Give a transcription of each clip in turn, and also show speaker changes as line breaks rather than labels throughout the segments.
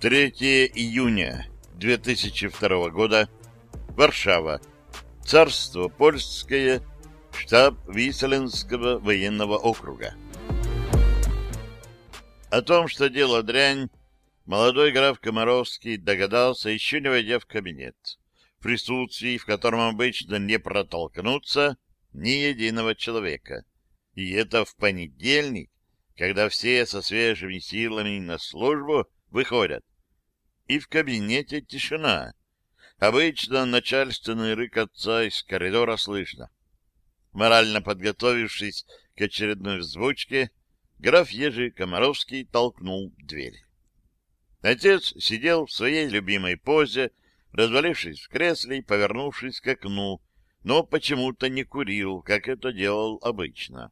3 июня 2002 года. Варшава. Царство Польское. Штаб Виселенского военного округа. О том, что дело дрянь, молодой граф Комаровский догадался, еще не войдя в кабинет, в присутствии, в котором обычно не протолкнуться ни единого человека. И это в понедельник, когда все со свежими силами на службу выходят. И в кабинете тишина. Обычно начальственный рык отца из коридора слышно. Морально подготовившись к очередной взбучке, граф Ежи Комаровский толкнул дверь. Отец сидел в своей любимой позе, развалившись в кресле и повернувшись к окну, но почему-то не курил, как это делал обычно.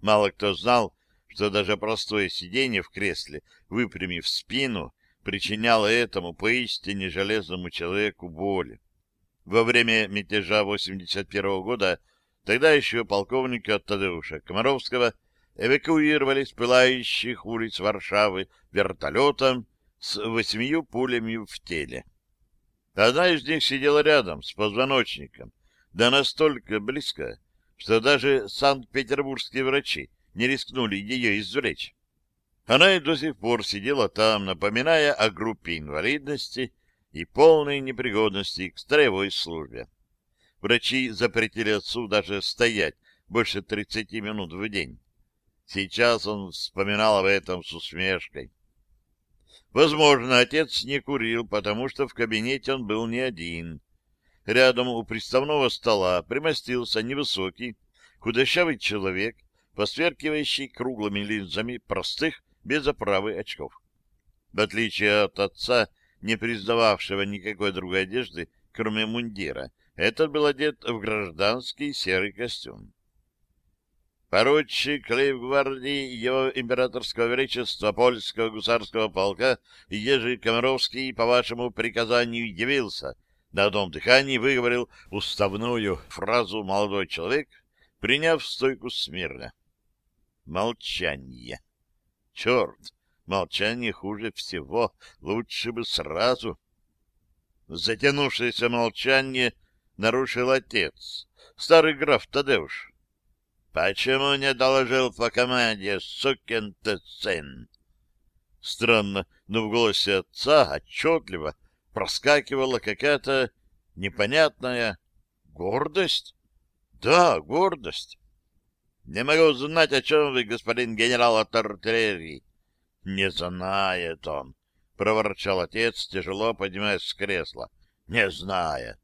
Мало кто знал, что даже простое сидение в кресле, выпрямив спину, причиняло этому поистине железному человеку боль. Во время мятежа 81 -го года тогда еще полковника Тадеуша Комаровского эвакуировали с пылающих улиц Варшавы вертолетом с восьмию пулями в теле. Одна из них сидела рядом с позвоночником, да настолько близко, что даже санкт-петербургские врачи не рискнули ее извлечь. Она и до сих пор сидела там, напоминая о группе инвалидности и полной непригодности к строевой службе. Врачи запретили отцу даже стоять больше 30 минут в день. Сейчас он вспоминал об этом с усмешкой. Возможно, отец не курил, потому что в кабинете он был не один. Рядом у приставного стола примостился невысокий, худощавый человек, посверкивающий круглыми линзами простых, без оправы очков. В отличие от отца, не признававшего никакой другой одежды, кроме мундира, этот был одет в гражданский серый костюм. Поручик лейб-гвардии его императорского величества польского гусарского полка Ежи Комаровский по вашему приказанию явился. На одном дыхании выговорил уставную фразу молодой человек, приняв стойку смирно. Молчание. Черт, молчание хуже всего, лучше бы сразу. Затянувшееся молчание нарушил отец, старый граф Тадеуш. Почему не доложил по команде, сукин ты сын? Странно, но в голосе отца отчетливо проскакивала какая-то непонятная гордость. Да, гордость. Не могу знать, о чем вы, господин генерал от артиллерии. Не знает он, проворчал отец, тяжело поднимаясь с кресла. Не знает.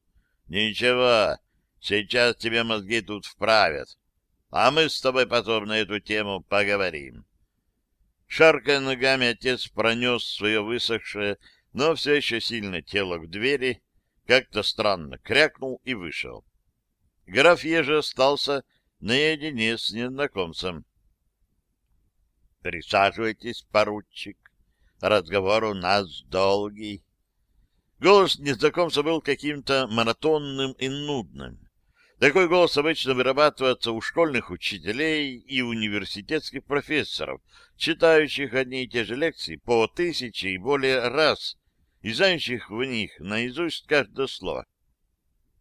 Ничего, сейчас тебе мозги тут вправят а мы с тобой потом на эту тему поговорим. Шаркая ногами, отец пронес свое высохшее, но все еще сильное тело к двери, как-то странно крякнул и вышел. Граф Ежи остался наедине с незнакомцем. — Присаживайтесь, поручик. Разговор у нас долгий. Голос незнакомца был каким-то монотонным и нудным. Такой голос обычно вырабатывается у школьных учителей и университетских профессоров, читающих одни и те же лекции по тысяче и более раз, и знающих в них наизусть каждое слово.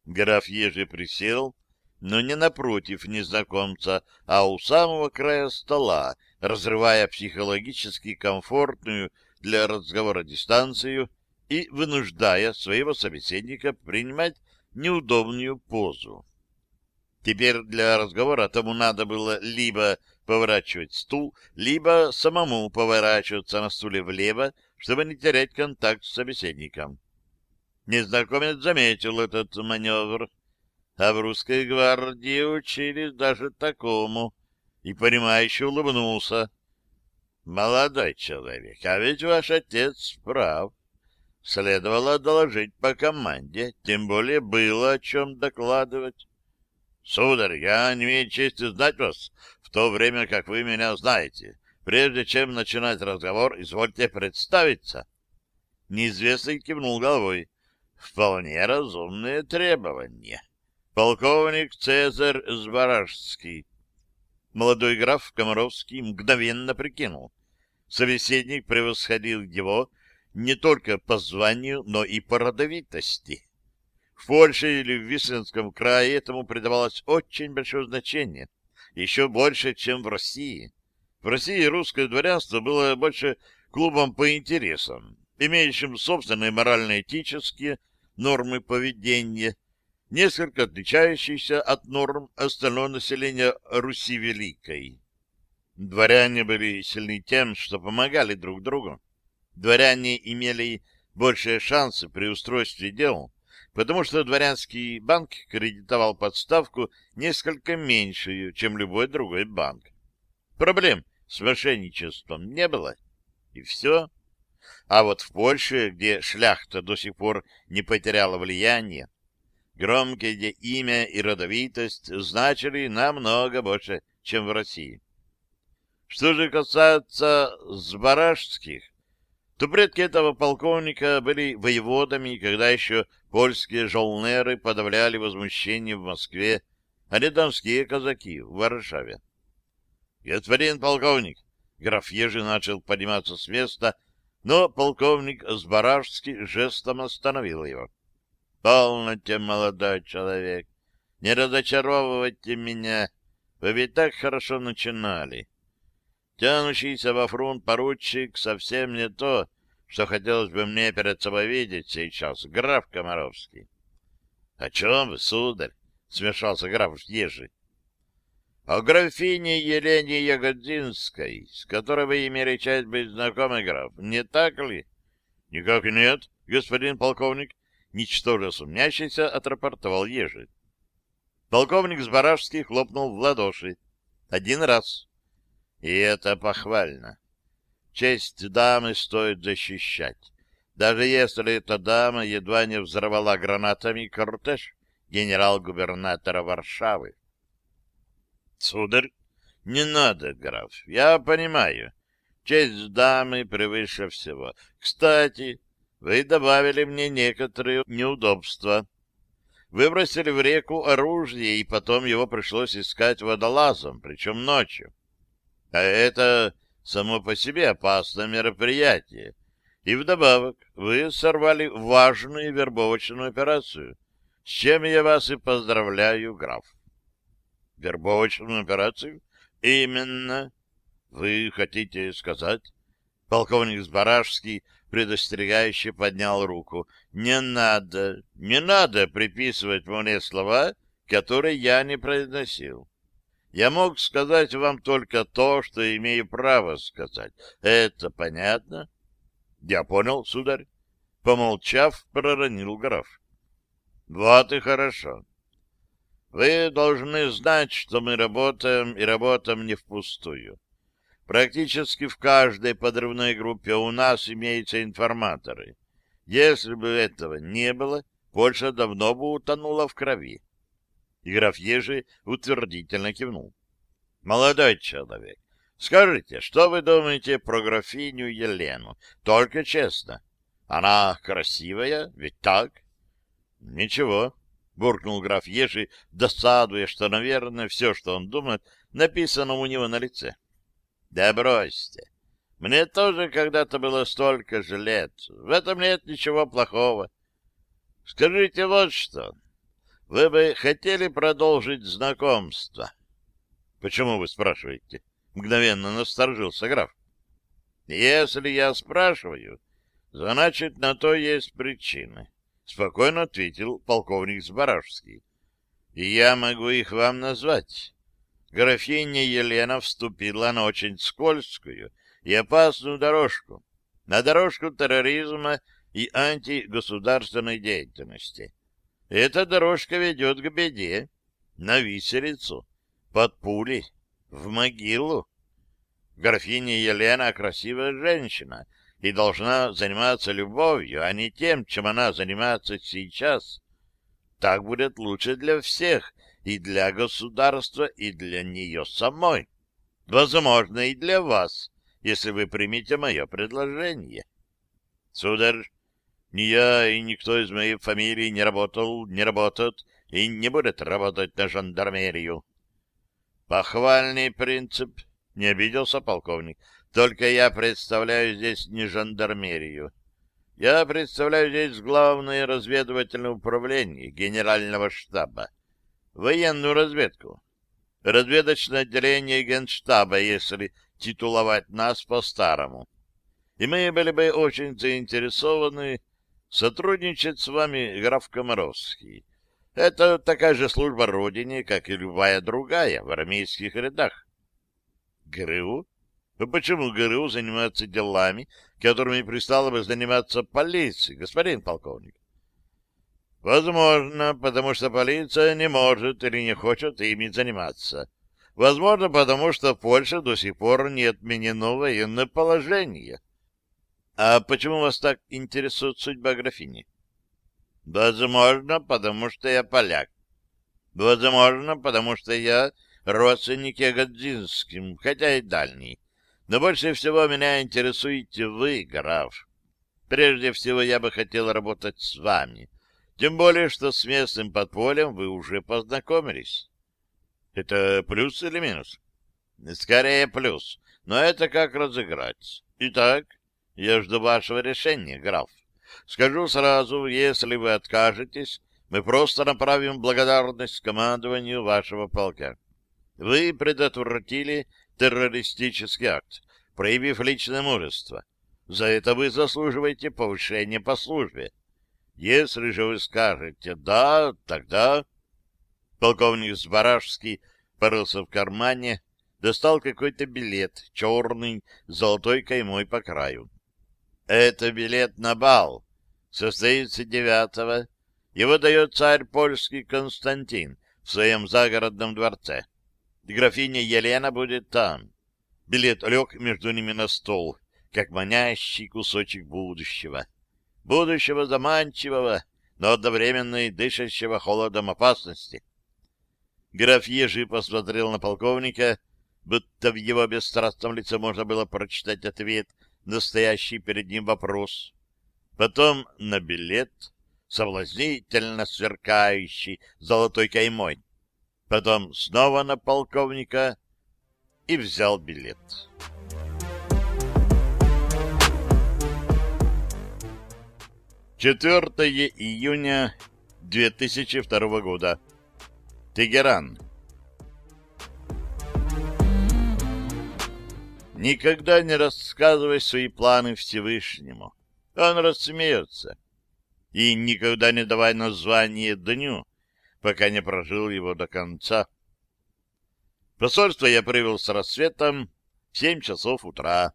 Граф Ежи присел, но не напротив незнакомца, а у самого края стола, разрывая психологически комфортную для разговора дистанцию и вынуждая своего собеседника принимать неудобную позу. Теперь для разговора тому надо было либо поворачивать стул, либо самому поворачиваться на стуле влево, чтобы не терять контакт с собеседником. Незнакомец заметил этот маневр, а в русской гвардии учились даже такому, и понимающе улыбнулся. «Молодой человек, а ведь ваш отец прав. Следовало доложить по команде, тем более было о чем докладывать». Сударь, я не имею чести знать вас в то время, как вы меня знаете. Прежде чем начинать разговор, извольте представиться. Неизвестный кивнул головой. Вполне разумные требования. Полковник Цезарь Збаражский. Молодой граф Комаровский мгновенно прикинул. Собеседник превосходил его не только по званию, но и по родовитости. В Польше или в Висленском крае этому придавалось очень большое значение, еще больше, чем в России. В России русское дворянство было больше клубом по интересам, имеющим собственные морально-этические нормы поведения, несколько отличающиеся от норм остального населения Руси Великой. Дворяне были сильны тем, что помогали друг другу. Дворяне имели большие шансы при устройстве дел, потому что дворянский банк кредитовал подставку несколько меньшую, чем любой другой банк. Проблем с мошенничеством не было, и все. А вот в Польше, где шляхта до сих пор не потеряла влияние, громкое имя и родовитость значили намного больше, чем в России. Что же касается Збаражских, то предки этого полковника были воеводами, когда еще польские жолнеры подавляли возмущение в Москве, а не казаки в Варшаве. «Господин полковник!» Граф Ежи начал подниматься с места, но полковник Збаражский жестом остановил его. «Полноте, молодой человек! Не разочаровывайте меня! Вы ведь так хорошо начинали!» Тянущийся во фронт поручик совсем не то, что хотелось бы мне перед собой видеть сейчас, граф Комаровский. — О чем вы, сударь? — смешался граф Ежи. — О графине Елене Ягодинской, с которой вы имели честь быть знакомы, граф, не так ли? — Никак нет, господин полковник, — ничтоже сумнящийся отрапортовал Ежи. Полковник Збаражский хлопнул в ладоши. Один раз. И это похвально. Честь дамы стоит защищать. Даже если эта дама едва не взорвала гранатами кортеж генерал-губернатора Варшавы. Сударь, не надо, граф, я понимаю. Честь дамы превыше всего. Кстати, вы добавили мне некоторые неудобства. Выбросили в реку оружие, и потом его пришлось искать водолазом, причем ночью. А это само по себе опасное мероприятие. И вдобавок вы сорвали важную вербовочную операцию, с чем я вас и поздравляю, граф. Вербовочную операцию? Именно. Вы хотите сказать? Полковник Збаражский предостерегающе поднял руку. Не надо, не надо приписывать мне слова, которые я не произносил. Я мог сказать вам только то, что имею право сказать. Это понятно? Я понял, сударь. Помолчав, проронил граф. Вот и хорошо. Вы должны знать, что мы работаем и работаем не впустую. Практически в каждой подрывной группе у нас имеются информаторы. Если бы этого не было, Польша давно бы утонула в крови. И граф Ежи утвердительно кивнул. — Молодой человек, скажите, что вы думаете про графиню Елену? Только честно. Она красивая, ведь так? — Ничего, — буркнул граф Ежи, досадуя, что, наверное, все, что он думает, написано у него на лице. — Да бросьте. Мне тоже когда-то было столько же лет. В этом нет ничего плохого. Скажите вот что. Вы бы хотели продолжить знакомство? — Почему вы спрашиваете? — мгновенно насторожился граф. — Если я спрашиваю, значит, на то есть причины, — спокойно ответил полковник Збаражский. — И я могу их вам назвать. Графиня Елена вступила на очень скользкую и опасную дорожку, на дорожку терроризма и антигосударственной деятельности. Эта дорожка ведет к беде, на виселицу, под пули, в могилу. Графиня Елена красивая женщина и должна заниматься любовью, а не тем, чем она занимается сейчас. Так будет лучше для всех, и для государства, и для нее самой. Возможно, и для вас, если вы примете мое предложение. Сударь, ни я и никто из моей фамилии не работал, не работает и не будет работать на жандармерию. Похвальный принцип, не обиделся полковник. Только я представляю здесь не жандармерию. Я представляю здесь главное разведывательное управление Генерального штаба, военную разведку, разведочное отделение Генштаба, если титуловать нас по-старому. И мы были бы очень заинтересованы сотрудничать с вами, граф Комаровский. Это такая же служба Родине, как и любая другая в армейских рядах. ГРУ? А почему ГРУ занимается делами, которыми пристало бы заниматься полиция, господин полковник? Возможно, потому что полиция не может или не хочет ими заниматься. Возможно, потому что в Польше до сих пор не отменено военное положение. А почему вас так интересует судьба графини? Возможно, потому что я поляк. Возможно, потому что я родственник Ягодзинским, хотя и дальний. Но больше всего меня интересуете вы, граф. Прежде всего, я бы хотел работать с вами. Тем более, что с местным подпольем вы уже познакомились. Это плюс или минус? Скорее плюс. Но это как разыграть. Итак, я жду вашего решения, граф. Скажу сразу, если вы откажетесь, мы просто направим благодарность командованию вашего полка. Вы предотвратили террористический акт, проявив личное мужество. За это вы заслуживаете повышения по службе. Если же вы скажете «да», тогда... Полковник Збаражский порылся в кармане, достал какой-то билет, черный, с золотой каймой по краю. Это билет на бал. Состоится девятого. Его дает царь польский Константин в своем загородном дворце. Графиня Елена будет там. Билет лег между ними на стол, как манящий кусочек будущего. Будущего заманчивого, но одновременно и дышащего холодом опасности. Граф Ежи посмотрел на полковника, будто в его бесстрастном лице можно было прочитать ответ на стоящий перед ним вопрос. Потом на билет, соблазнительно сверкающий золотой каймой, потом снова на полковника и взял билет. Четвертое июня 2002 года. Тегеран. Никогда не рассказывай свои планы Всевышнему. Он рассмеется. И никогда не давай название дню, пока не прожил его до конца. Посольство я привел с рассветом в семь часов утра.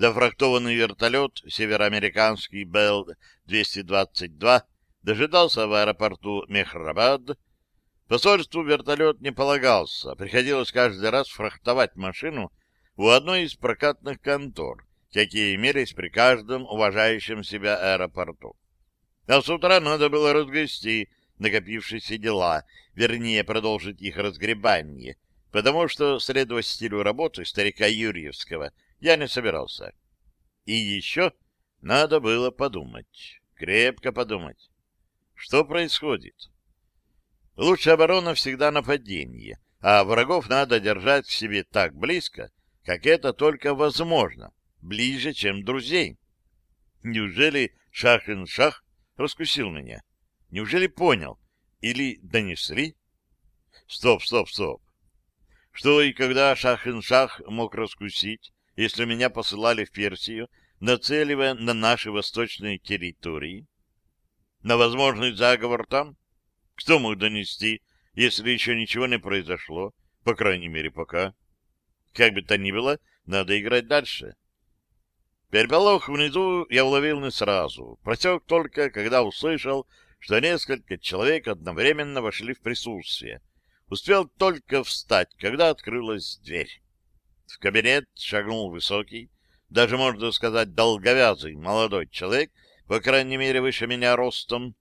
Зафрахтованный вертолет североамериканский Бел-222 дожидался в аэропорту Мехрабад. Посольству вертолет не полагался, приходилось каждый раз фрахтовать машину у одной из прокатных контор, какие имелись при каждом уважающем себя аэропорту. А с утра надо было разгрести накопившиеся дела, вернее, продолжить их разгребание, потому что следовать стилю работы старика Юрьевского я не собирался. И еще надо было подумать, крепко подумать, что происходит. Лучшая оборона всегда нападение, а врагов надо держать к себе так близко, как это только возможно, ближе, чем друзей. Неужели Шахин-Шах раскусил меня? Неужели понял? Или донесли? Стоп, стоп, стоп. Что и когда Шахин-Шах мог раскусить, если меня посылали в Персию, нацеливая на наши восточные территории? На возможный заговор там? Кто мог донести, если еще ничего не произошло, по крайней мере, пока? Как бы то ни было, надо играть дальше. Переполох внизу я уловил не сразу. Просек только, когда услышал, что несколько человек одновременно вошли в присутствие. Успел только встать, когда открылась дверь. В кабинет шагнул высокий, даже, можно сказать, долговязый молодой человек, по крайней мере, выше меня ростом,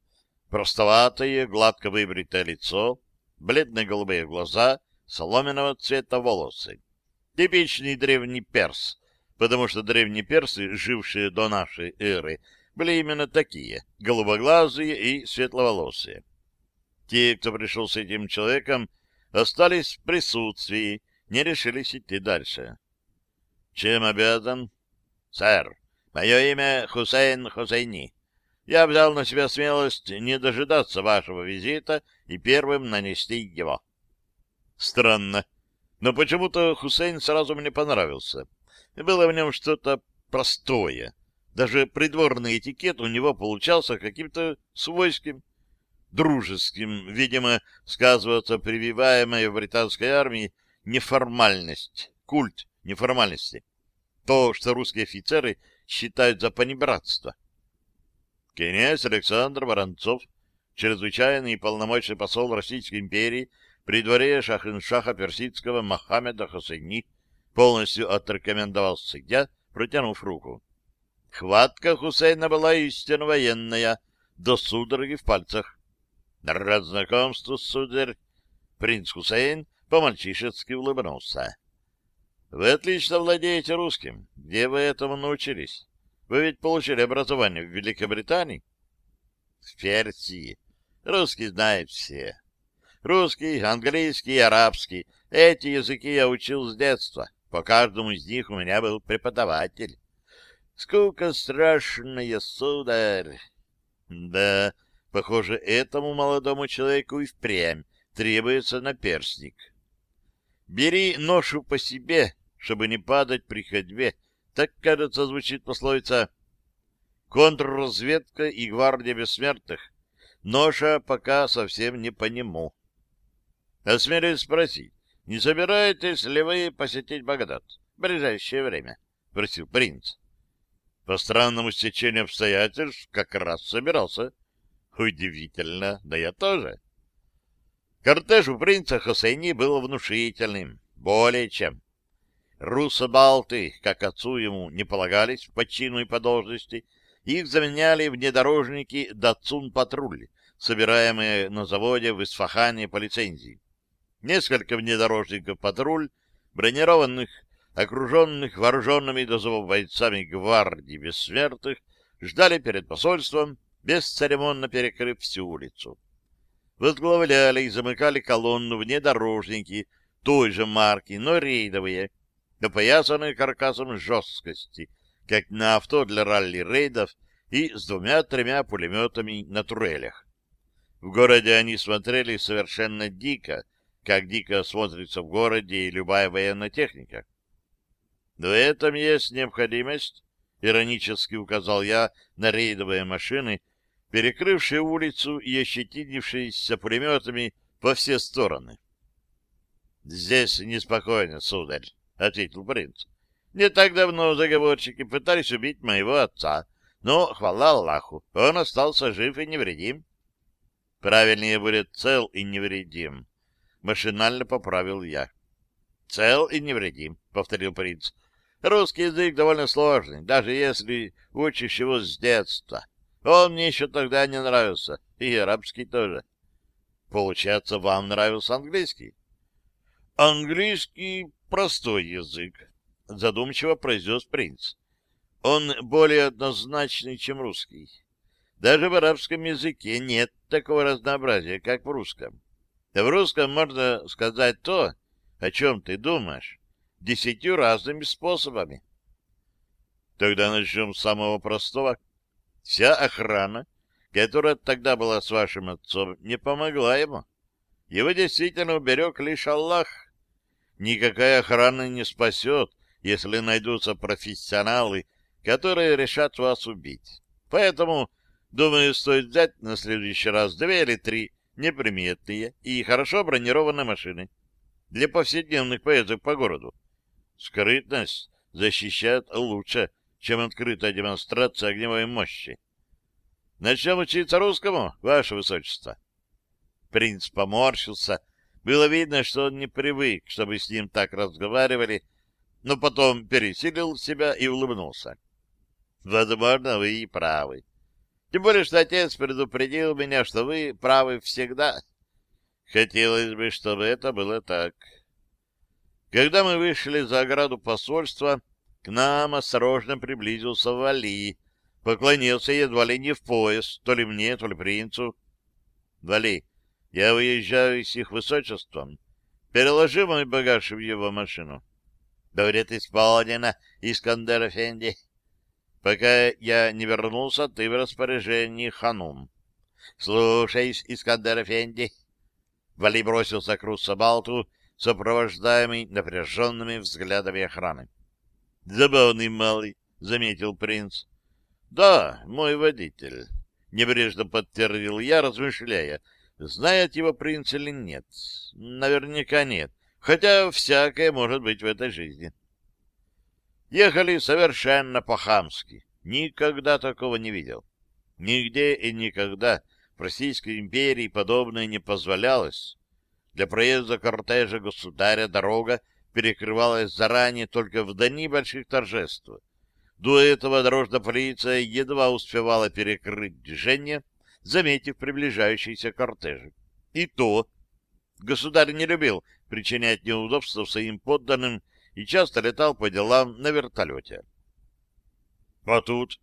простоватое, гладко выбритое лицо, бледные голубые глаза, соломенного цвета волосы. Типичный древний перс, потому что древние персы, жившие до нашей эры, были именно такие, голубоглазые и светловолосые. Те, кто пришел с этим человеком, остались в присутствии, не решились идти дальше. — Чем обязан? — Сэр, Мое имя Хусейн Хусейни. Я взял на себя смелость не дожидаться вашего визита и первым нанести его. Странно, но почему-то Хусейн сразу мне понравился. Было в нем что-то простое. Даже придворный этикет у него получался каким-то свойским, дружеским, видимо, сказывается прививаемая в британской армии неформальность, культ неформальности. То, что русские офицеры считают за понебратство. Князь Александр Воронцов, чрезвычайный и полномочный посол Российской империи при дворе Шахиншаха Персидского Мохаммеда Хусейни, полностью отрекомендовался я, протянув руку. Хватка Хусейна была истинно военная, до судороги в пальцах. Рад знакомству, сударь. Принц Хусейн по-мальчишески улыбнулся. Вы отлично владеете русским. Где вы этому научились? Вы ведь получили образование в Великобритании? В Персии. Русский знает все. Русский, английский и арабский. Эти языки я учил с детства. По каждому из них у меня был преподаватель. Скука страшная, сударь. Да, похоже, этому молодому человеку и впрямь требуется наперстник. Бери ношу по себе, чтобы не падать при ходьбе, так, кажется, звучит пословица «Контрразведка и гвардия бессмертных». Ноша пока совсем не по нему. Осмелюсь спросить, не собираетесь ли вы посетить Багдад в ближайшее время? — просил принц. По странному стечению обстоятельств как раз собирался. Удивительно, да я тоже. Кортеж у принца Хосейни был внушительным, более чем. Руссо-балты, как отцу ему не полагались по чину и по должности, их заменяли внедорожники «Датсун-патруль», собираемые на заводе в Исфахане по лицензии. Несколько внедорожников «Патруль», бронированных, окруженных вооруженными до зубов бойцами гвардии бессмертных, ждали перед посольством, бесцеремонно перекрыв всю улицу. Возглавляли и замыкали колонну внедорожники той же марки, но рейдовые, опоясанные каркасом жесткости, как на авто для ралли-рейдов и с двумя-тремя пулеметами на турелях. В городе они смотрели совершенно дико, как дико смотрится в городе и любая военная техника. В этом есть необходимость, иронически указал я на рейдовые машины, перекрывшие улицу и ощетинившиеся пулеметами по все стороны. Здесь неспокойно, сударь. — ответил принц. — Не так давно заговорщики пытались убить моего отца, но, хвала Аллаху, он остался жив и невредим. — Правильнее будет цел и невредим. Машинально поправил я. — Цел и невредим, — повторил принц. — Русский язык довольно сложный, даже если учишь его с детства. Он мне еще тогда не нравился, и арабский тоже. Получается, вам нравился английский? Английский простой язык, задумчиво произнес принц. Он более однозначный, чем русский. Даже в арабском языке нет такого разнообразия, как в русском. В русском можно сказать то, о чем ты думаешь, десятью разными способами. Тогда начнем с самого простого. Вся охрана, которая тогда была с вашим отцом, не помогла ему. Его действительно уберег лишь Аллах. Никакая охрана не спасет, если найдутся профессионалы, которые решат вас убить. Поэтому, думаю, стоит взять на следующий раз две или три неприметные и хорошо бронированные машины для повседневных поездок по городу. Скрытность защищает лучше, чем открытая демонстрация огневой мощи. Начнем учиться русскому, ваше высочество. Принц поморщился, было видно, что он не привык, чтобы с ним так разговаривали, но потом пересилил себя и улыбнулся. Возможно, вы и правы. Тем более, что отец предупредил меня, что вы правы всегда. Хотелось бы, чтобы это было так. Когда мы вышли за ограду посольства, к нам осторожно приблизился Вали, поклонился едва ли не в пояс, то ли мне, то ли принцу. — Вали, я выезжаю с их высочеством. Переложи мой багаж в его машину. Говорит, исполнено, Искандер Эфенди. Пока я не вернулся, ты в распоряжении ханум. Слушаюсь, Искандер Эфенди. Вали бросился к Руссабалту, сопровождаемый напряженными взглядами охраны. — Забавный малый, — заметил принц. — Да, мой водитель, — небрежно подтвердил я, размышляя, знает его принц или нет. Наверняка нет, хотя всякое может быть в этой жизни. Ехали совершенно по-хамски. Никогда такого не видел. Нигде и никогда в Российской империи подобное не позволялось. Для проезда кортежа государя дорога перекрывалась заранее только в дни больших торжеств. До этого дорожная полиция едва успевала перекрыть движение, заметив приближающийся кортеж. И то государь не любил причинять неудобства своим подданным и часто летал по делам на вертолете. А тут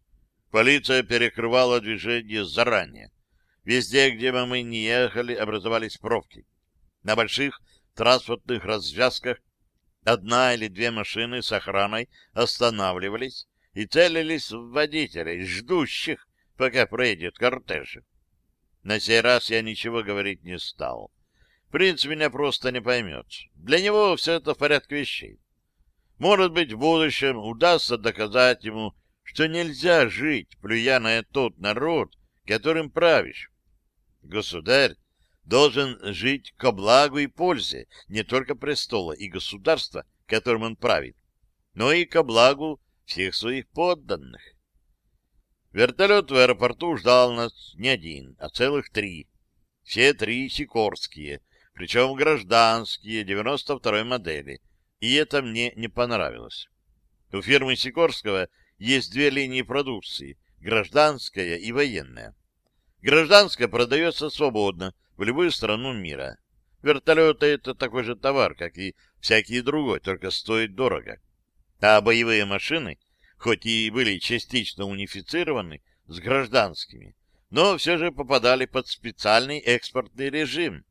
полиция перекрывала движение заранее. Везде, где бы мы ни ехали, образовались пробки. На больших транспортных развязках одна или две машины с охраной останавливались и целились в водителей, ждущих, пока проедет кортеж. На сей раз я ничего говорить не стал. Принц меня просто не поймет. Для него все это в порядке вещей. Может быть, в будущем удастся доказать ему, что нельзя жить, плюя на тот народ, которым правишь. Государь должен жить ко благу и пользе не только престола и государства, которым он правит, но и ко благу всех своих подданных. Вертолет в аэропорту ждал нас не один, а целых три. Все три сикорские, причем гражданские, 92-й модели. И это мне не понравилось. У фирмы Сикорского есть две линии продукции — гражданская и военная. Гражданская продается свободно в любую страну мира. Вертолеты — это такой же товар, как и всякий другой, только стоит дорого. А боевые машины, хоть и были частично унифицированы с гражданскими, но все же попадали под специальный экспортный режим,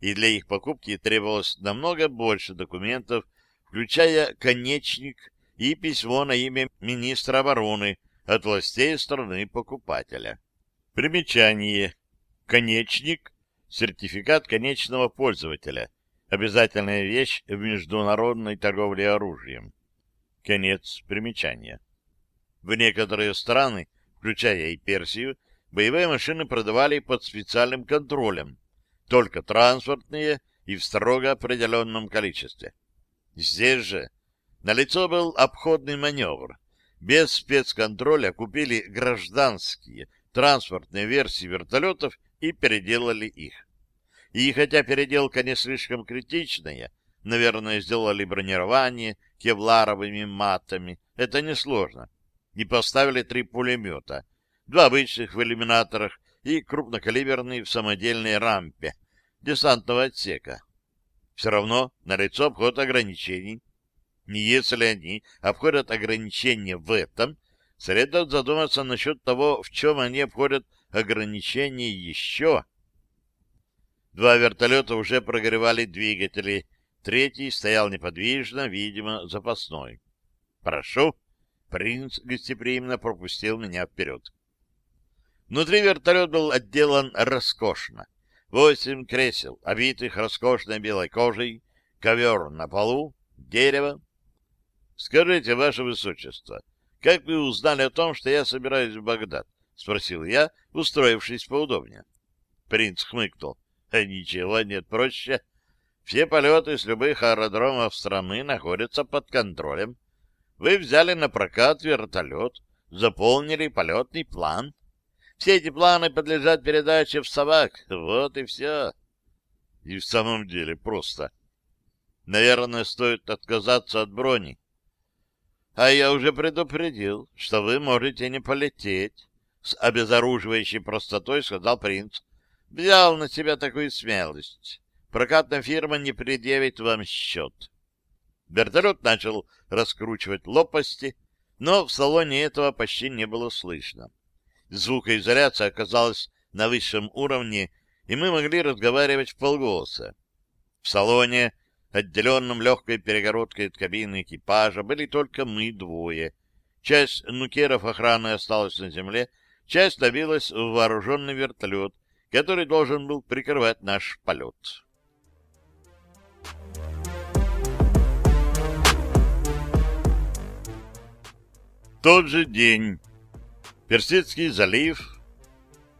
и для их покупки требовалось намного больше документов, включая конечник и письмо на имя министра обороны от властей страны покупателя. Примечание. Конечник — сертификат конечного пользователя. Обязательная вещь в международной торговле оружием. Конец примечания. В некоторые страны, включая и Персию, боевые машины продавали под специальным контролем, только транспортные и в строго определенном количестве. Здесь же налицо был обходный маневр. Без спецконтроля купили гражданские транспортные версии вертолетов и переделали их. И хотя переделка не слишком критичная, наверное, сделали бронирование кевларовыми матами, это несложно. И поставили три пулемета, два обычных в иллюминаторах и крупнокалиберный в самодельной рампе десантного отсека. Все равно налицо обход ограничений. Не если они обходят ограничения в этом, следует задуматься насчет того, в чем они обходят ограничения еще. Два вертолета уже прогревали двигатели, третий стоял неподвижно, видимо, запасной. «Прошу!» — принц гостеприимно пропустил меня вперед. Внутри вертолет был отделан роскошно. Восемь кресел, обитых роскошной белой кожей, ковер на полу, дерево. Скажите, ваше высочество, как вы узнали о том, что я собираюсь в Багдад? — спросил я, устроившись поудобнее. Принц хмыкнул. Ничего нет проще. Все полеты с любых аэродромов страны находятся под контролем. Вы взяли на прокат вертолет, заполнили полетный план. Все эти планы подлежат передаче в САВАК. Вот и все. И в самом деле просто. Наверное, стоит отказаться от брони. А я уже предупредил, что вы можете не полететь. С обезоруживающей простотой сказал принц. Взял на себя такую смелость. Прокатная фирма не предъявит вам счет. Вертолет начал раскручивать лопасти, но в салоне этого почти не было слышно. Звукоизоляция оказалась на высшем уровне, и мы могли разговаривать в полголоса. В салоне, отделенном легкой перегородкой от кабины экипажа, были только мы двое. Часть нукеров охраны осталась на земле, часть добилась в вооруженный вертолет, который должен был прикрывать наш полет. Тот же день. Персидский залив.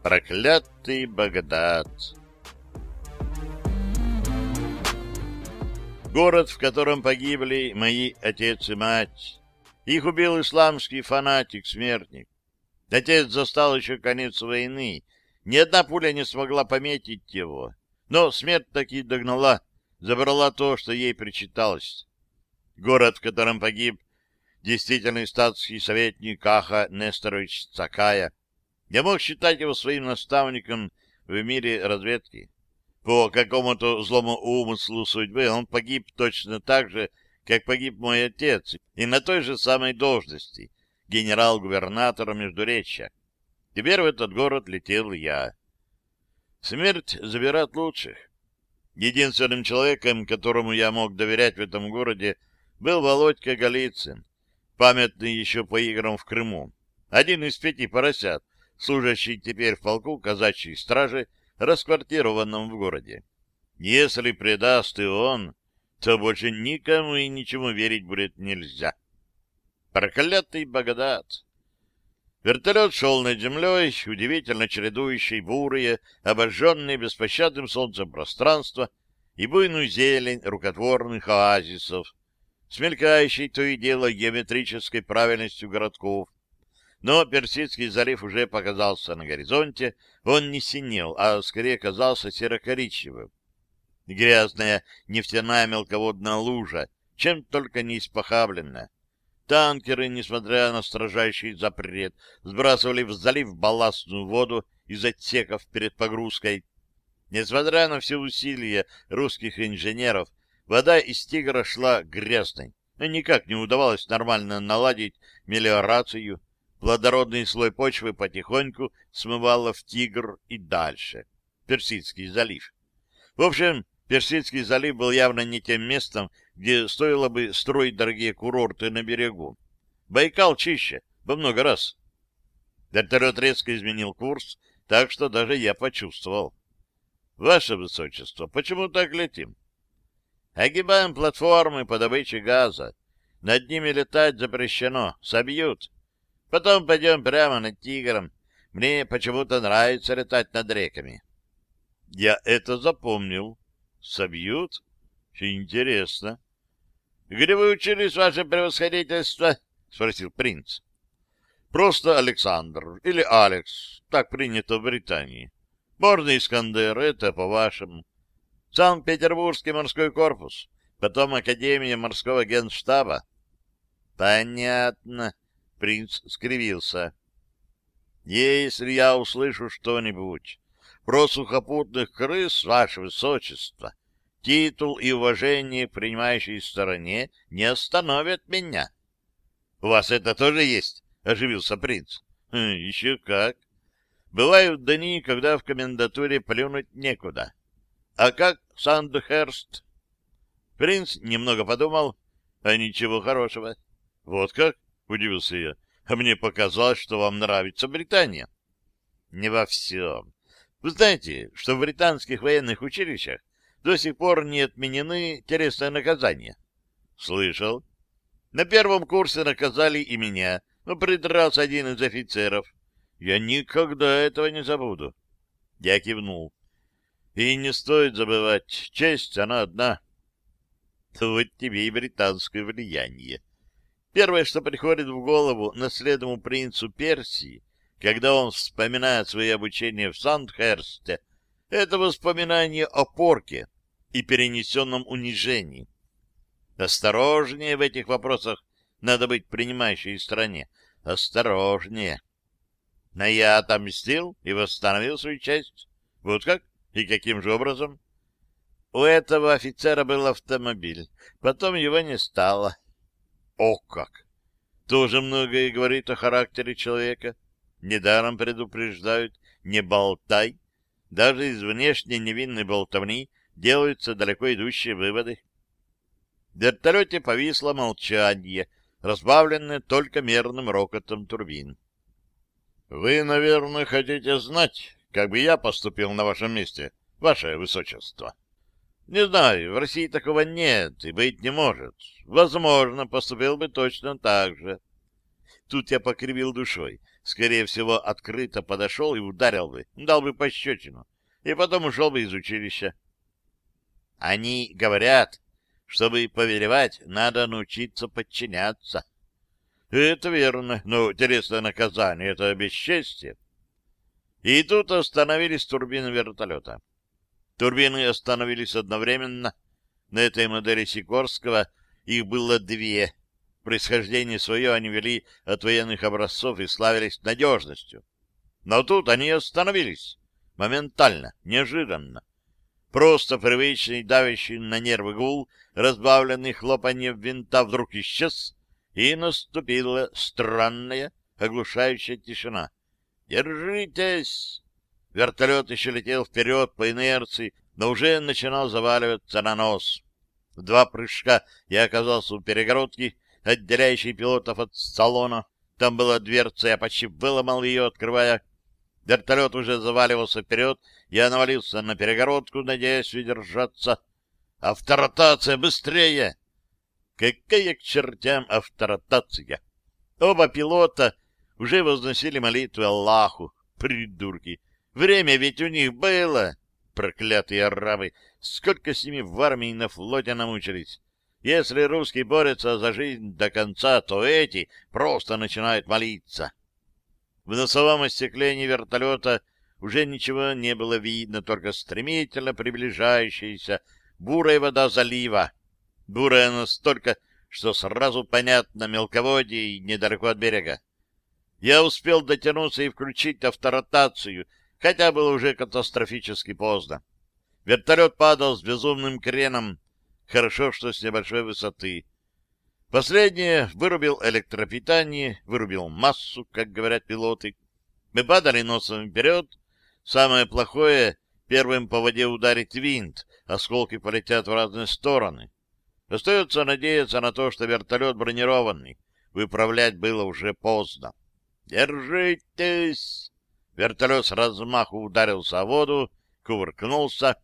Проклятый Багдад. Город, в котором погибли мои отец и мать. Их убил исламский фанатик-смертник. Отец застал еще конец войны. Ни одна пуля не смогла пометить его. Но смерть таки догнала, забрала то, что ей причиталось. Город, в котором погиб действительный статский советник Каха Несторович Цакая. Я мог считать его своим наставником в мире разведки. По какому-то злому умыслу судьбы он погиб точно так же, как погиб мой отец, и на той же самой должности, генерал-губернатора Междуречья. Теперь в этот город летел я. Смерть забирает лучших. Единственным человеком, которому я мог доверять в этом городе, был Володька Голицын, памятный еще по играм в Крыму. Один из пяти поросят, служащий теперь в полку казачьей стражи, расквартированном в городе. Если предаст и он, то больше никому и ничему верить будет нельзя. Проклятый Багдад! Вертолет шел над землей, удивительно чередующий бурые, обожженные беспощадным солнцем пространства и буйную зелень рукотворных оазисов, смелькающей то и дело геометрической правильностью городков. Но Персидский залив уже показался на горизонте, он не синел, а скорее казался серо-коричневым. Грязная нефтяная мелководная лужа, чем только не испохабленная. Танкеры, несмотря на строжайший запрет, сбрасывали в залив балластную воду из отсеков перед погрузкой. Несмотря на все усилия русских инженеров, Вода из Тигра шла грязной, но никак не удавалось нормально наладить мелиорацию. Плодородный слой почвы потихоньку смывало в Тигр и дальше. Персидский залив. В общем, Персидский залив был явно не тем местом, где стоило бы строить дорогие курорты на берегу. Байкал чище, во много раз. Вертолет резко изменил курс, так что даже я почувствовал. — Ваше Высочество, почему так летим? Огибаем платформы по добыче газа. Над ними летать запрещено, собьют. Потом пойдем прямо над Тигром. Мне почему-то нравится летать над реками. Я это запомнил. Собьют? Интересно. — Где вы учились, ваше превосходительство? — спросил принц. — Просто Александр или Алекс. Так принято в Британии. Можно Искандер, это по-вашему. Санкт-Петербургский морской корпус, потом Академия морского генштаба. Понятно, принц скривился. Если я услышу что-нибудь про сухопутных крыс, ваше высочество, титул и уважение принимающей стороне не остановят меня. — У вас это тоже есть? — оживился принц. Хм, — Еще как. Бывают дни, когда в комендатуре плюнуть некуда. А как Сандхерст? Принц немного подумал, а ничего хорошего. Вот как? Удивился я. А мне показалось, что вам нравится Британия. Не во всем. Вы знаете, что в британских военных училищах до сих пор не отменены телесные наказания? Слышал. На первом курсе наказали и меня, но придрался один из офицеров. Я никогда этого не забуду. Я кивнул. И не стоит забывать, честь она одна. Вот тебе и британское влияние. Первое, что приходит в голову наследному принцу Персии, когда он вспоминает свои обучения в Сандхерсте, это воспоминание о порке и перенесенном унижении. Осторожнее в этих вопросах надо быть принимающей стране. Осторожнее. Но я отомстил и восстановил свою честь. Вот как? И каким же образом? У этого офицера был автомобиль. Потом его не стало. О как! Тоже многое говорит о характере человека. Недаром предупреждают, не болтай. Даже из внешне невинной болтовни делаются далеко идущие выводы. В вертолете повисло молчание, разбавленные только мерным рокотом турбин. — Вы, наверное, хотите знать, как бы я поступил на вашем месте, ваше высочество? — Не знаю, в России такого нет и быть не может. Возможно, поступил бы точно так же. Тут я покривил душой. Скорее всего, открыто подошел и ударил бы, дал бы пощечину, и потом ушел бы из училища. Они говорят, чтобы повелевать, надо научиться подчиняться. Это верно, но интересное наказание — это бесчестие. И тут остановились турбины вертолета. Турбины остановились одновременно. На этой модели Сикорского их было две. Происхождение свое они вели от военных образцов и славились надежностью. Но тут они остановились. Моментально, неожиданно. Просто привычный, давящий на нервы гул, разбавленный хлопаньем винта, вдруг исчез, и наступила странная, оглушающая тишина. «Держитесь!» Вертолет еще летел вперед по инерции, но уже начинал заваливаться на нос. В два прыжка я оказался у перегородки, отделяющей пилотов от салона. Там была дверца, я почти выломал ее, открывая Вертолет уже заваливался вперед, я навалился на перегородку, надеясь удержаться. Авторотация, быстрее! Какая к чертям авторотация! Оба пилота уже возносили молитвы Аллаху. Придурки! Время ведь у них было! Проклятые арабы! Сколько с ними в армии и на флоте намучились! Если русские борются за жизнь до конца, то эти просто начинают молиться. В носовом остеклении вертолета уже ничего не было видно, только стремительно приближающаяся бурая вода залива. Бурая настолько, что сразу понятно мелководье и недалеко от берега. Я успел дотянуться и включить авторотацию, хотя было уже катастрофически поздно. Вертолет падал с безумным креном, хорошо, что с небольшой высоты. Последнее вырубил электропитание, вырубил массу, как говорят пилоты. Мы падали носом вперед. Самое плохое — первым по воде ударит винт, осколки полетят в разные стороны. Остается надеяться на то, что вертолет бронированный. Выправлять было уже поздно. «Держитесь!» Вертолет с размаху ударился о воду, кувыркнулся,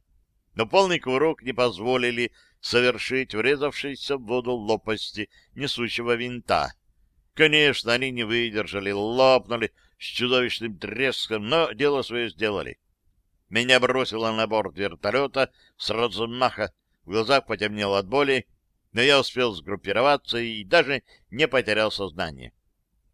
но полный кувырок не позволили совершить врезавшиеся в воду лопасти несущего винта. Конечно, они не выдержали, лопнули с чудовищным треском, но дело свое сделали. Меня бросило на борт вертолета с размаха, в глазах потемнело от боли, но я успел сгруппироваться и даже не потерял сознание.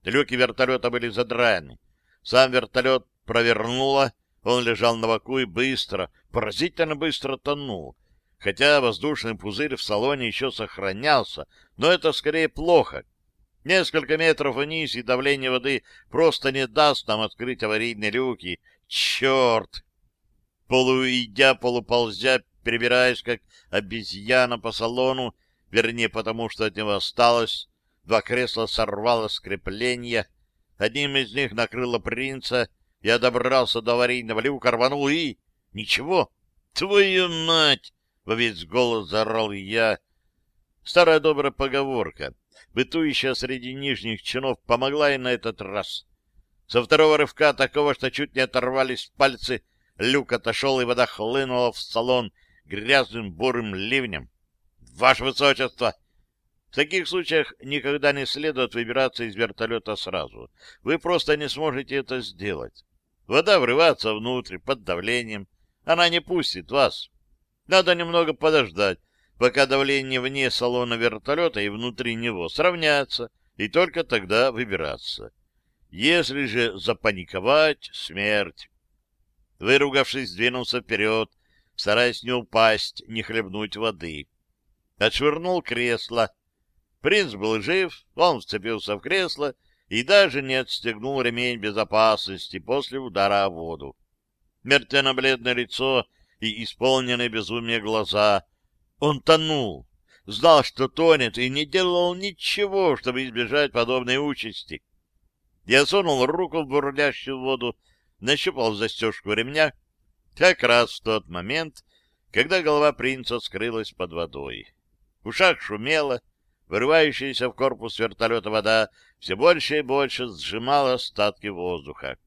Люки вертолета были задраены. Сам вертолет провернуло, он лежал на боку и быстро, поразительно быстро тонул, хотя воздушный пузырь в салоне еще сохранялся, но это скорее плохо. Несколько метров вниз, и давление воды просто не даст нам открыть аварийные люки. Черт! Полуидя, полуползя, перебираясь, как обезьяна по салону, вернее, потому что от него осталось, два кресла сорвало с одним из них накрыло принца, я добрался до аварийного люка, рванул и... Ничего! Твою мать! Во весь голос заорал я. Старая добрая поговорка, бытующая среди нижних чинов, помогла и на этот раз. Со второго рывка, такого, что чуть не оторвались пальцы, люк отошел, и вода хлынула в салон грязным бурым ливнем. «Ваше Высочество!» В таких случаях никогда не следует выбираться из вертолета сразу. Вы просто не сможете это сделать. Вода врывается внутрь под давлением. Она не пустит вас. Надо немного подождать, пока давление вне салона вертолета и внутри него сравнятся, и только тогда выбираться. Если же запаниковать — смерть. Выругавшись, двинулся вперед, стараясь не упасть, не хлебнуть воды. Отшвырнул кресло. Принц был жив, он вцепился в кресло и даже не отстегнул ремень безопасности после удара о воду. Мертвенно-бледное лицо и исполненные безумия глаза. Он тонул, знал, что тонет, и не делал ничего, чтобы избежать подобной участи. Я сунул руку в бурлящую воду, нащупал застежку ремня, как раз в тот момент, когда голова принца скрылась под водой. В ушах шумело, вырывающаяся в корпус вертолета вода все больше и больше сжимала остатки воздуха.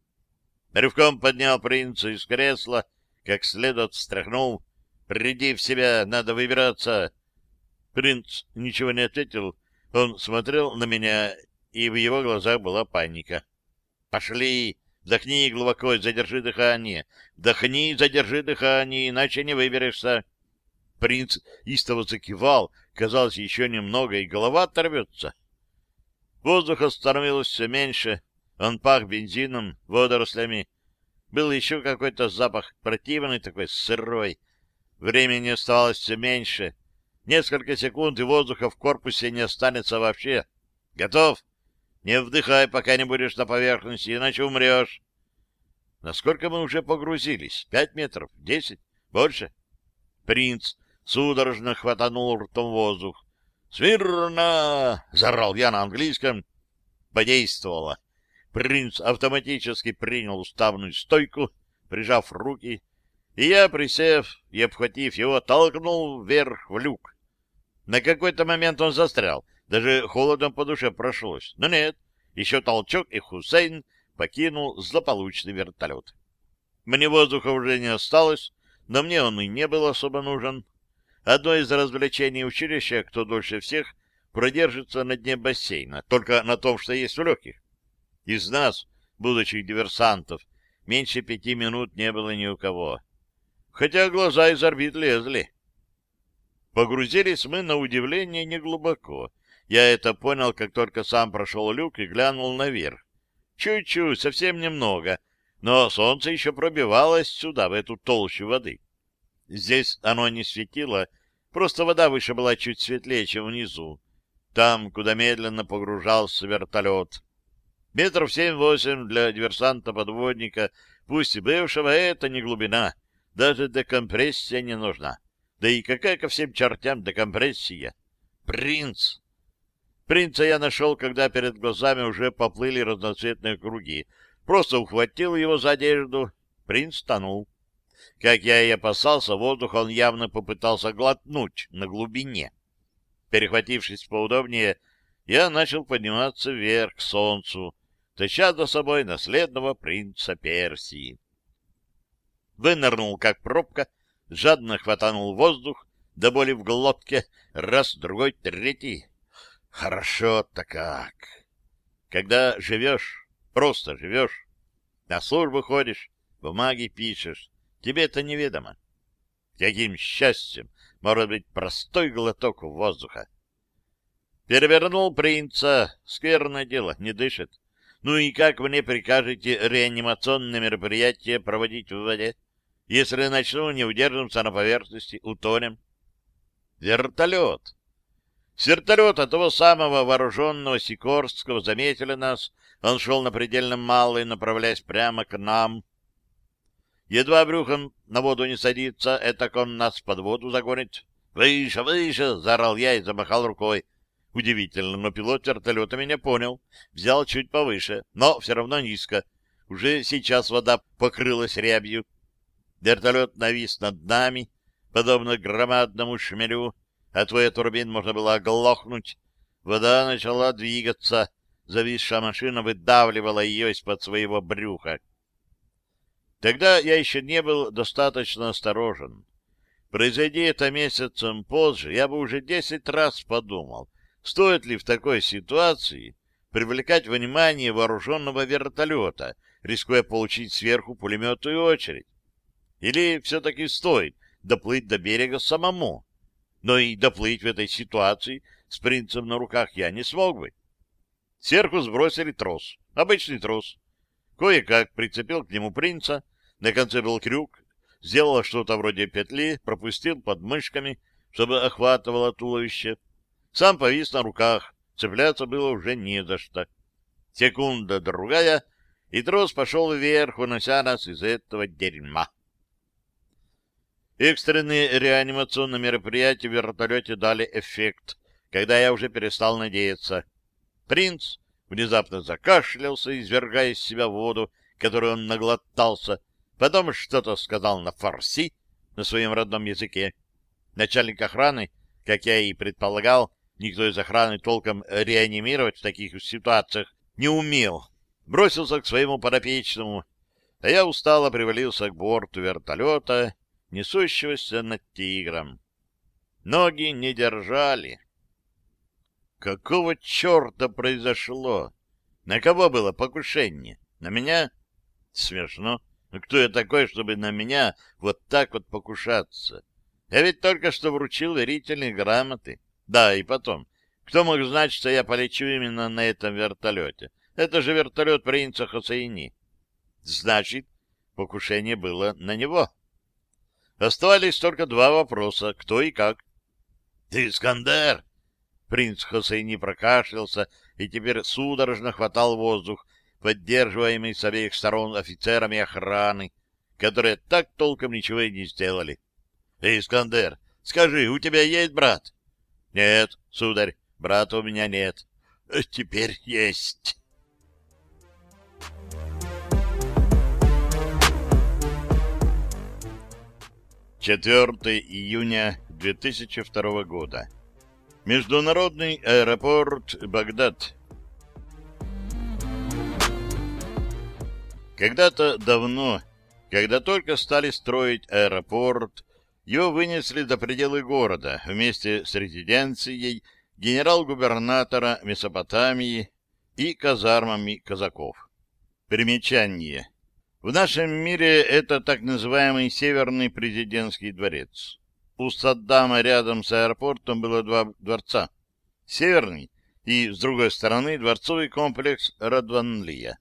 Рывком поднял принца из кресла, как следует встряхнул. «Приди в себя, надо выбираться!» Принц ничего не ответил. Он смотрел на меня, и в его глазах была паника. «Пошли! Вдохни глубоко, задержи дыхание! Вдохни, задержи дыхание, иначе не выберешься!» Принц истово закивал, казалось, еще немного, и голова оторвется. Воздуха становилось все меньше, он пах бензином, водорослями. Был еще какой-то запах, противный такой, сырой. Времени оставалось все меньше. Несколько секунд, и воздуха в корпусе не останется вообще. Готов? Не вдыхай, пока не будешь на поверхности, иначе умрешь. Насколько мы уже погрузились? Пять метров? Десять? Больше? Принц судорожно хватанул ртом воздух. «Смирно!» — заорал я на английском. Подействовало. Принц автоматически принял уставную стойку, прижав руки, и я, присев и обхватив его, толкнул вверх в люк. На какой-то момент он застрял, даже холодом по душе прошлось. Но нет, еще толчок, и Хусейн покинул злополучный вертолет. Мне воздуха уже не осталось, но мне он и не был особо нужен. Одно из развлечений училища, кто дольше всех продержится на дне бассейна, только на том, что есть у легких. Из нас, будущих диверсантов, меньше пяти минут не было ни у кого. Хотя глаза из орбит лезли. Погрузились мы, на удивление, неглубоко. Я это понял, как только сам прошел люк и глянул наверх. Чуть-чуть, совсем немного, но солнце еще пробивалось сюда, в эту толщу воды. Здесь оно не светило, просто вода выше была чуть светлее, чем внизу. Там, куда медленно погружался вертолет. Метров семь-восемь для диверсанта-подводника, пусть и бывшего, это не глубина. Даже декомпрессия не нужна. Да и какая ко всем чертям декомпрессия? Принц! Принца я нашел, когда перед глазами уже поплыли разноцветные круги. Просто ухватил его за одежду. Принц тонул. Как я и опасался, воздух он явно попытался глотнуть на глубине. Перехватившись поудобнее, я начал подниматься вверх к солнцу, таща за собой наследного принца Персии. Вынырнул, как пробка, жадно хватанул воздух, до боли в глотке, раз, другой, третий. Хорошо-то как! Когда живешь, просто живешь, на службу ходишь, бумаги пишешь, Тебе это неведомо. Каким счастьем может быть простой глоток воздуха? Перевернул принца. Скверное дело, не дышит. Ну и как мне прикажете реанимационные мероприятия проводить в воде? Если начну, не удержимся на поверхности, утонем. Вертолет. С вертолета того самого вооруженного Сикорского заметили нас. Он шел на предельно малый, направляясь прямо к нам. Едва брюхом на воду не садится, это он нас под воду загонит. «Выше, выше!» — заорал я и замахал рукой. Удивительно, но пилот вертолета меня понял. Взял чуть повыше, но все равно низко. Уже сейчас вода покрылась рябью. Вертолет навис над нами, подобно громадному шмелю. От твоей турбин можно было оглохнуть. Вода начала двигаться. Зависшая машина выдавливала ее из-под своего брюха. Тогда я еще не был достаточно осторожен. Произойди это месяцем позже, я бы уже десять раз подумал, стоит ли в такой ситуации привлекать внимание вооруженного вертолета, рискуя получить сверху пулеметную очередь. Или все-таки стоит доплыть до берега самому. Но и доплыть в этой ситуации с принцем на руках я не смог бы. Сверху сбросили трос, обычный трос. Кое-как прицепил к нему принца, на конце был крюк, сделал что-то вроде петли, пропустил под мышками, чтобы охватывало туловище. Сам повис на руках, цепляться было уже не за что. Секунда-другая, и трос пошел вверх, унося нас из этого дерьма. Экстренные реанимационные мероприятия в вертолете дали эффект, когда я уже перестал надеяться. Принц внезапно закашлялся, извергая из себя воду, которую он наглотался, Потом что-то сказал на фарси, на своем родном языке. Начальник охраны, как я и предполагал, Никто из охраны толком реанимировать в таких ситуациях не умел. Бросился к своему подопечному, а я устало привалился к борту вертолета, несущегося над тигром. Ноги не держали. Какого черта произошло? На кого было покушение? На меня? Смешно. Но кто я такой, чтобы на меня вот так вот покушаться? Я ведь только что вручил верительные грамоты. Да, и потом. Кто мог знать, что я полечу именно на этом вертолете? Это же вертолет принца Хосейни. Значит, покушение было на него. Оставались только два вопроса — кто и как. — Ты, Искандер! Принц Хосейни прокашлялся и теперь судорожно хватал воздух, поддерживаемый с обеих сторон офицерами охраны, которые так толком ничего и не сделали. — Искандер, скажи, у тебя есть брат? — Нет, сударь, брата у меня нет. — Теперь есть. 4 июня 2002 года. Международный аэропорт Багдад. Когда-то давно, когда только стали строить аэропорт, его вынесли до пределы города вместе с резиденцией генерал-губернатора Месопотамии и казармами казаков. Примечание. В нашем мире это так называемый Северный президентский дворец. У Саддама рядом с аэропортом было два дворца. Северный и, с другой стороны, дворцовый комплекс Радванлия.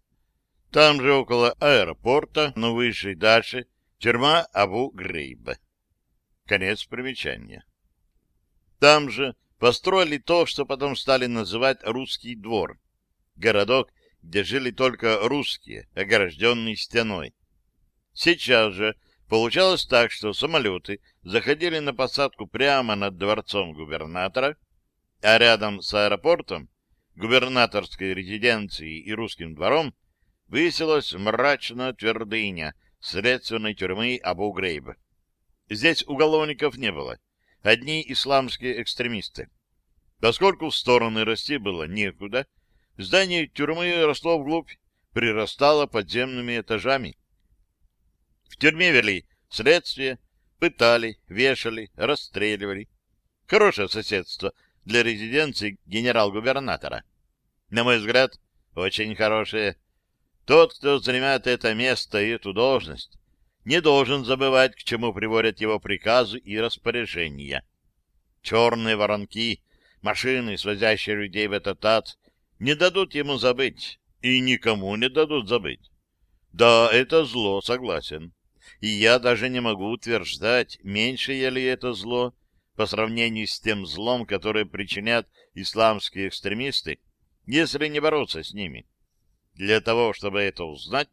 Там же около аэропорта, но выше и дальше, тюрьма Абу-Грейба. Конец примечания. Там же построили то, что потом стали называть Русский двор. Городок, где жили только русские, огражденные стеной. Сейчас же получалось так, что самолеты заходили на посадку прямо над дворцом губернатора, а рядом с аэропортом, губернаторской резиденцией и русским двором высилась мрачная твердыня следственной тюрьмы Абу-Грейб. Здесь уголовников не было, одни исламские экстремисты. Поскольку в стороны расти было некуда, Здание тюрьмы росло вглубь, прирастало подземными этажами. В тюрьме вели следствие, пытали, вешали, расстреливали. Хорошее соседство для резиденции генерал-губернатора. На мой взгляд, очень хорошее. Тот, кто занимает это место и эту должность, не должен забывать, к чему приводят его приказы и распоряжения. Черные воронки, машины, свозящие людей в этот ад, не дадут ему забыть, и никому не дадут забыть. Да, это зло, согласен. И я даже не могу утверждать, меньшее ли это зло по сравнению с тем злом, которое причинят исламские экстремисты, если не бороться с ними. Для того, чтобы это узнать,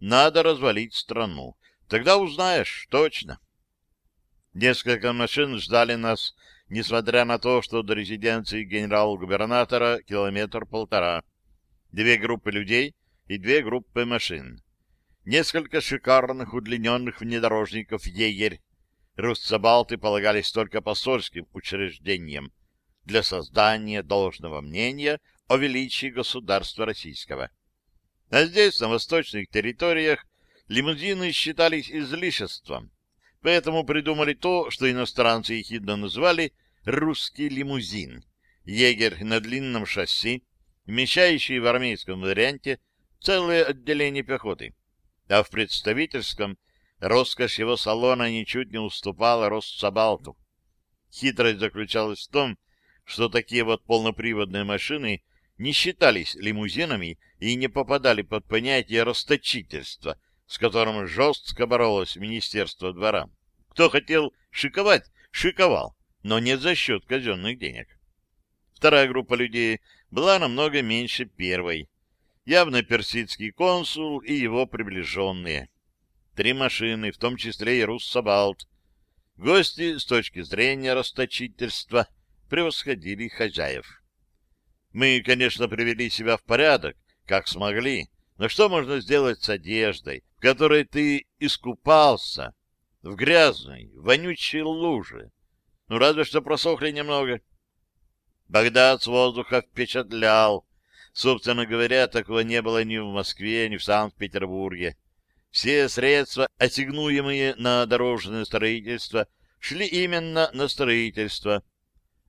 надо развалить страну. Тогда узнаешь точно. Несколько машин ждали нас несмотря на то, что до резиденции генерал-губернатора километр-полтора. Две группы людей и две группы машин. Несколько шикарных удлиненных внедорожников «Егерь». Руссобалты полагались только посольским учреждениям для создания должного мнения о величии государства российского. А здесь, на восточных территориях, лимузины считались излишеством, поэтому придумали то, что иностранцы ехидно называли «русский лимузин», егерь на длинном шасси, вмещающий в армейском варианте целое отделение пехоты, а в представительском роскошь его салона ничуть не уступала Россобалту. Хитрость заключалась в том, что такие вот полноприводные машины не считались лимузинами и не попадали под понятие расточительства — с которым жестко боролось Министерство двора. Кто хотел шиковать, шиковал, но не за счет казенных денег. Вторая группа людей была намного меньше первой. Явно персидский консул и его приближенные. Три машины, в том числе и Руссобалт. Гости, с точки зрения расточительства, превосходили хозяев. Мы, конечно, привели себя в порядок, как смогли, но что можно сделать с одеждой, в которой ты искупался в грязной, вонючей луже. Ну, разве что просохли немного. Багдад с воздуха впечатлял. Собственно говоря, такого не было ни в Москве, ни в Санкт-Петербурге. Все средства, ассигнуемые на дорожное строительство, шли именно на строительство,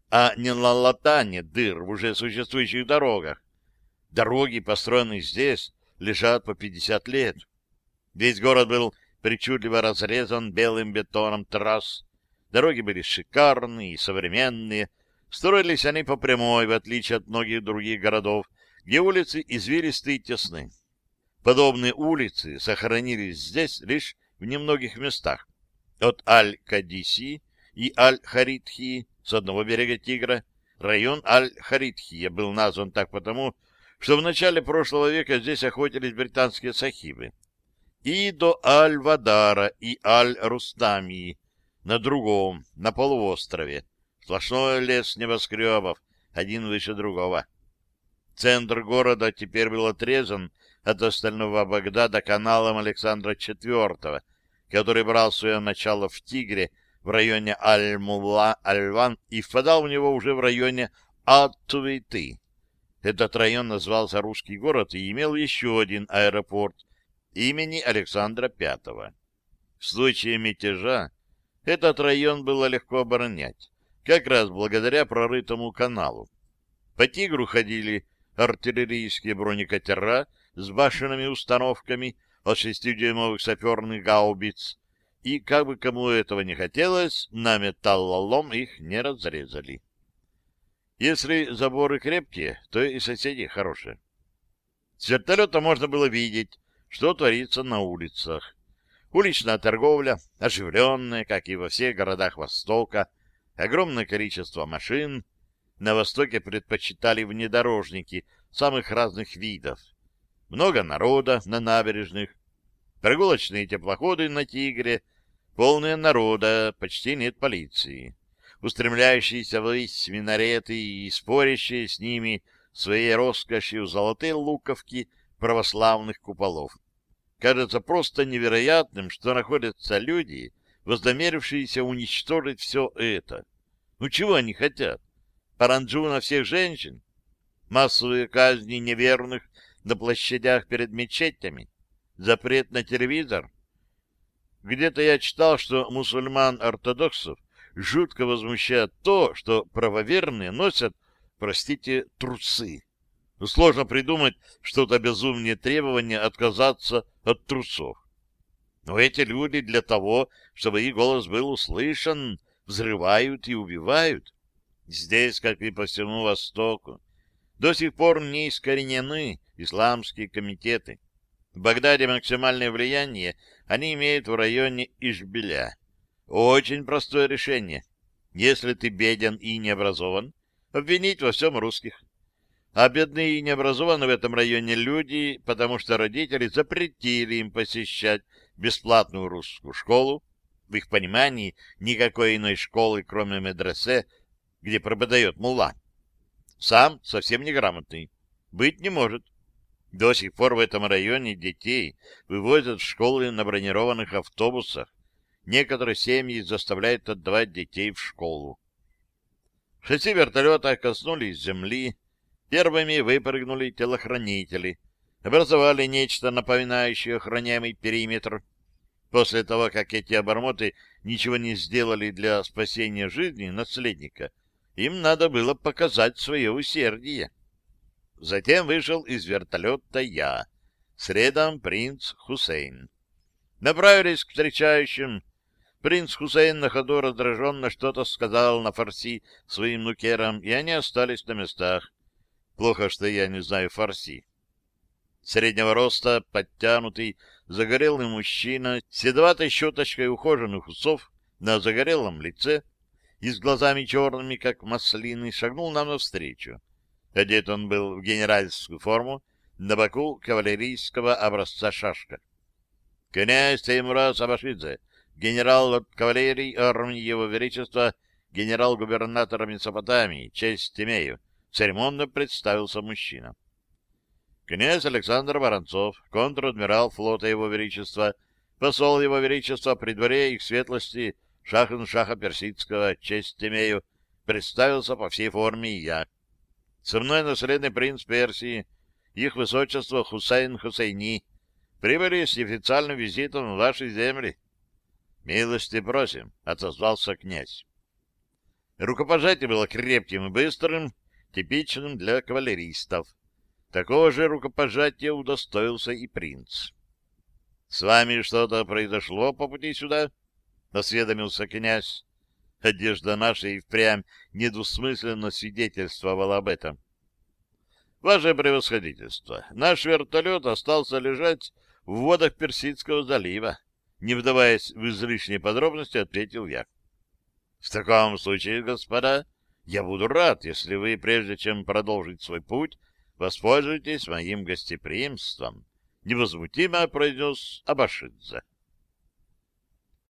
а не на латание дыр в уже существующих дорогах. Дороги, построенные здесь, лежат по 50 лет. Весь город был причудливо разрезан белым бетоном трасс. Дороги были шикарные и современные. Строились они по прямой, в отличие от многих других городов, где улицы извилистые и тесны. Подобные улицы сохранились здесь лишь в немногих местах. От Аль-Кадиси и Аль-Харитхи с одного берега Тигра район Аль-Харитхия был назван так потому, что в начале прошлого века здесь охотились британские сахибы. И до Аль-Вадара и Аль-Рустамии на другом, на полуострове. Сплошной лес небоскребов, один выше другого. Центр города теперь был отрезан от остального Багдада каналом Александра IV, который брал свое начало в Тигре в районе Аль-Мулла-Аль-Ван и впадал в него уже в районе Ат-Тувейты. Этот район назывался Русский город и имел еще один аэропорт имени Александра V. В случае мятежа этот район было легко оборонять, как раз благодаря прорытому каналу. По Тигру ходили артиллерийские бронекатера с башенными установками от шестидюймовых саперных гаубиц, и, как бы кому этого не хотелось, на металлолом их не разрезали. Если заборы крепкие, то и соседи хорошие. С вертолета можно было видеть, что творится на улицах. Уличная торговля, оживленная, как и во всех городах Востока, огромное количество машин. На Востоке предпочитали внедорожники самых разных видов. Много народа на набережных, прогулочные теплоходы на Тигре, полные народа, почти нет полиции устремляющиеся ввысь минареты и спорящие с ними своей роскошью золотые луковки православных куполов. Кажется просто невероятным, что находятся люди, вознамерившиеся уничтожить все это. Ну чего они хотят? Паранджу на всех женщин? Массовые казни неверных на площадях перед мечетями? Запрет на телевизор? Где-то я читал, что мусульман-ортодоксов жутко возмущает то, что правоверные носят, простите, трусы. Ну, сложно придумать что-то безумнее требования отказаться от трусов. Но эти люди для того, чтобы их голос был услышан, взрывают и убивают. Здесь, как и по всему Востоку, до сих пор не искоренены исламские комитеты. В Багдаде максимальное влияние они имеют в районе Ишбиля. Очень простое решение. Если ты беден и необразован, обвинить во всем русских. А бедные и необразованные в этом районе люди, потому что родители запретили им посещать бесплатную русскую школу. В их понимании никакой иной школы, кроме медресе, где преподает мулла. Сам совсем неграмотный. Быть не может. До сих пор в этом районе детей вывозят в школы на бронированных автобусах. Некоторые семьи заставляют отдавать детей в школу. Шести вертолета коснулись земли. Первыми выпрыгнули телохранители. Образовали нечто напоминающее охраняемый периметр. После того, как эти обормоты ничего не сделали для спасения жизни наследника, им надо было показать свое усердие. Затем вышел из вертолета я, с рядом принц Хусейн. Направились к встречающим, Принц Хусейн на ходу раздраженно что-то сказал на фарси своим нукерам, и они остались на местах. Плохо, что я не знаю фарси. Среднего роста, подтянутый, загорелый мужчина, седоватой щеточкой ухоженных усов на загорелом лице и с глазами черными, как маслины, шагнул нам навстречу. Одет он был в генеральскую форму, на боку кавалерийского образца шашка. — Князь Теймураз Абашидзе! Генерал от кавалерии армии Его Величества, генерал-губернатора Месопотамии, честь имею, церемонно представился мужчина. Князь Александр Воронцов, контр-адмирал флота Его Величества, посол Его Величества при дворе их светлости Шахан-Шаха Персидского, честь имею, представился по всей форме и я. Со мной наследный принц Персии, их высочество Хусейн Хусейни, прибыли с официальным визитом в ваши земли. — Милости просим, — отозвался князь. Рукопожатие было крепким и быстрым, типичным для кавалеристов. Такого же рукопожатия удостоился и принц. — С вами что-то произошло по пути сюда? — осведомился князь. Одежда наша и впрямь недвусмысленно свидетельствовала об этом. — Ваше превосходительство, наш вертолет остался лежать в водах Персидского залива. Не вдаваясь в излишние подробности, ответил я. — В таком случае, господа, я буду рад, если вы, прежде чем продолжить свой путь, воспользуетесь моим гостеприимством, — невозмутимо произнес Абашидзе.